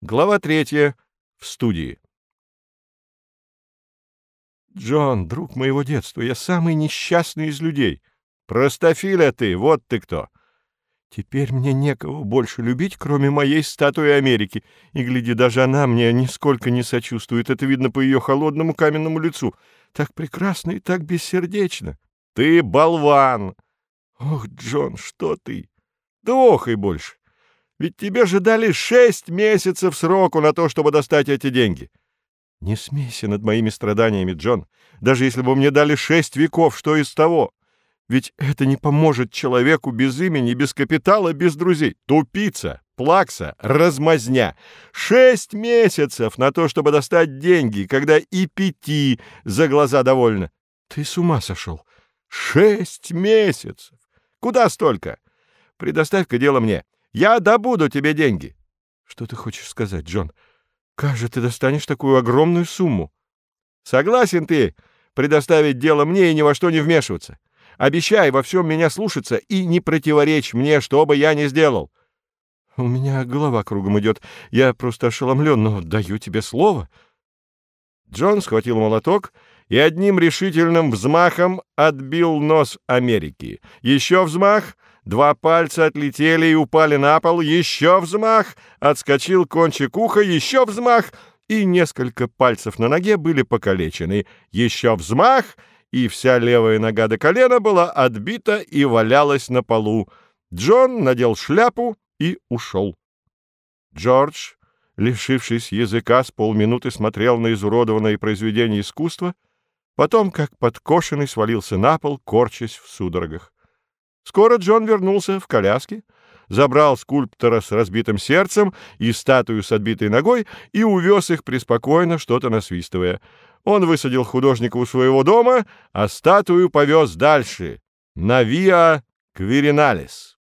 Глава третья. В студии. Джон, друг моего детства, я самый несчастный из людей. Простофиля ты, вот ты кто. Теперь мне некого больше любить, кроме моей статуи Америки. И, гляди, даже она мне нисколько не сочувствует. Это видно по ее холодному каменному лицу. Так прекрасно и так бессердечно. Ты болван! Ох, Джон, что ты? Да и больше. Ведь тебе же дали шесть месяцев сроку на то, чтобы достать эти деньги. Не смейся над моими страданиями, Джон. Даже если бы мне дали шесть веков, что из того? Ведь это не поможет человеку без имени, без капитала, без друзей. Тупица, плакса, размазня. Шесть месяцев на то, чтобы достать деньги, когда и пяти за глаза довольно. Ты с ума сошел. Шесть месяцев. Куда столько? Предоставь-ка дело мне. Я добуду тебе деньги. Что ты хочешь сказать, Джон? Как же ты достанешь такую огромную сумму? Согласен ты предоставить дело мне и ни во что не вмешиваться? Обещай во всем меня слушаться и не противоречь мне, что бы я ни сделал. У меня голова кругом идет. Я просто ошеломлен, но даю тебе слово. Джон схватил молоток и одним решительным взмахом отбил нос Америки. Еще взмах — Два пальца отлетели и упали на пол. Еще взмах. Отскочил кончик уха. Еще взмах. И несколько пальцев на ноге были покалечены. Еще взмах. И вся левая нога до колена была отбита и валялась на полу. Джон надел шляпу и ушел. Джордж, лишившись языка, с полминуты смотрел на изуродованное произведение искусства, потом, как подкошенный, свалился на пол, корчась в судорогах. Скоро Джон вернулся в коляске, забрал скульптора с разбитым сердцем и статую с отбитой ногой и увез их преспокойно, что-то насвистывая. Он высадил художника у своего дома, а статую повез дальше, на Виа Квириналис.